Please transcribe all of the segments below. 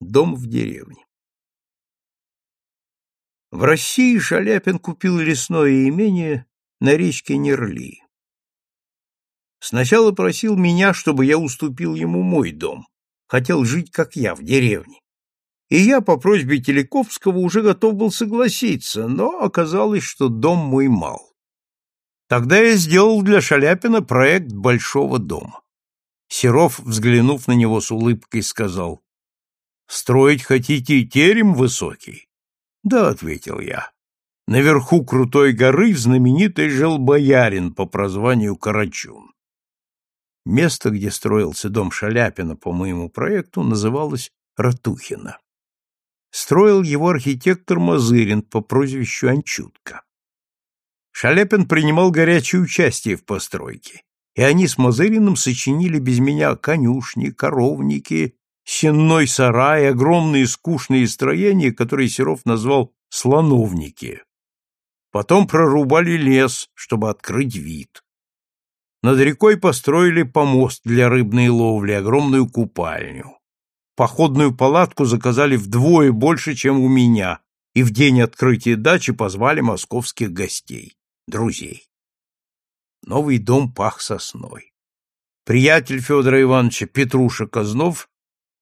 Дом в деревне. В России Шаляпин купил лесное имение на речке Нерли. Сначала просил меня, чтобы я уступил ему мой дом. Хотел жить, как я, в деревне. И я по просьбе Телековского уже готов был согласиться, но оказалось, что дом мой мал. Тогда я сделал для Шаляпина проект большого дома. Серов, взглянув на него с улыбкой, сказал, «Строить хотите терем высокий?» «Да», — ответил я. «Наверху крутой горы знаменитый жил боярин по прозванию Карачун. Место, где строился дом Шаляпина по моему проекту, называлось Ратухино. Строил его архитектор Мазырин по прозвищу Анчутка. Шаляпин принимал горячее участие в постройке, и они с Мазыриным сочинили без меня конюшни, коровники, сенной сарай, огромные скучные строения, которые Серов назвал слоновники. Потом прорубали лес, чтобы открыть вид. Над рекой построили помост для рыбной ловли, огромную купальню. Походную палатку заказали вдвое больше, чем у меня, и в день открытия дачи позвали московских гостей, друзей. Новый дом пах сосной. Приятель Федора Ивановича Петруша Кознов,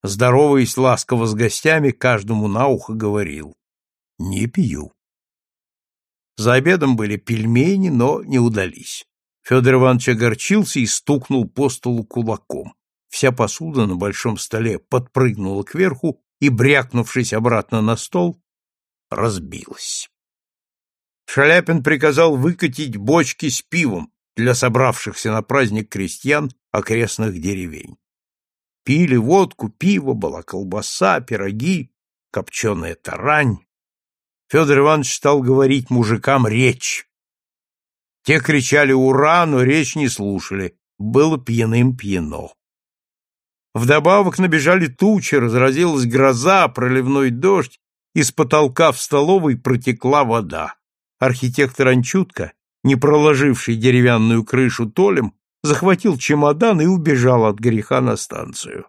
здороваясь ласково с гостями, каждому на ухо говорил «Не пью». За обедом были пельмени, но не удались. Федор Иванович огорчился и стукнул по столу кулаком. Вся посуда на большом столе подпрыгнула кверху и, брякнувшись обратно на стол, разбилась. Шаляпин приказал выкатить бочки с пивом для собравшихся на праздник крестьян окрестных деревень. Пили водку, пиво, была колбаса, пироги, копченая тарань. Федор Иванович стал говорить мужикам речь, те кричали «Ура!», но речь не слушали. Было пьяным пьяно. Вдобавок набежали тучи, разразилась гроза, проливной дождь, из потолка в столовой протекла вода. Архитектор Анчутка, не проложивший деревянную крышу толем, захватил чемодан и убежал от греха на станцию.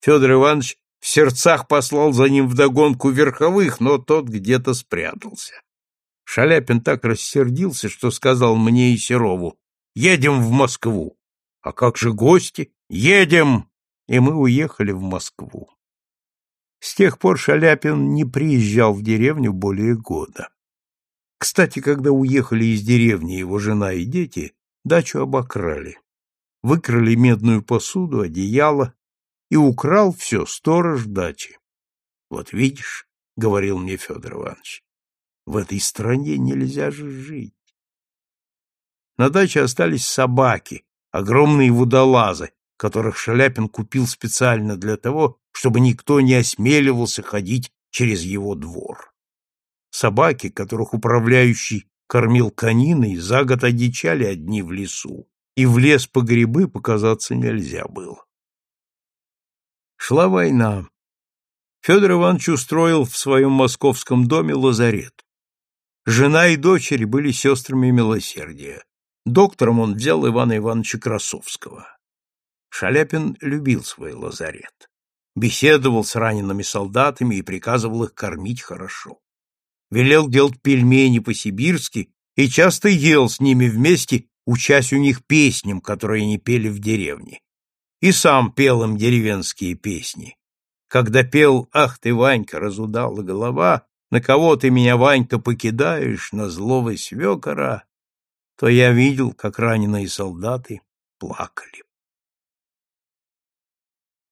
Федор Иванович в сердцах послал за ним вдогонку верховых, но тот где-то спрятался. Шаляпин так рассердился, что сказал мне и Серову, «Едем в Москву». «А как же гости?» «Едем!» И мы уехали в Москву. С тех пор Шаляпин не приезжал в деревню более года. Кстати, когда уехали из деревни его жена и дети, дачу обокрали. Выкрали медную посуду, одеяло, и украл все сторож дачи. Вот видишь, — говорил мне Федор Иванович, в этой стране нельзя же жить. На даче остались собаки, огромные водолазы, которых Шаляпин купил специально для того, чтобы никто не осмеливался ходить через его двор. Собаки, которых управляющий кормил кониной, за год одичали одни в лесу, и в лес по грибы показаться нельзя было. Шла война. Федор Иванович устроил в своем московском доме лазарет. Жена и дочери были сестрами милосердия. Доктором он взял Ивана Ивановича Красовского. Шаляпин любил свой лазарет. Беседовал с ранеными солдатами и приказывал их кормить хорошо. Велел делать пельмени по-сибирски и часто ел с ними вместе, учась у них песням, которые они пели в деревне. И сам пел им деревенские песни. Когда пел «Ах ты, Ванька, разудала голова», на кого ты меня, Ванька, покидаешь, на злого свекора, то я видел, как раненые солдаты плакали.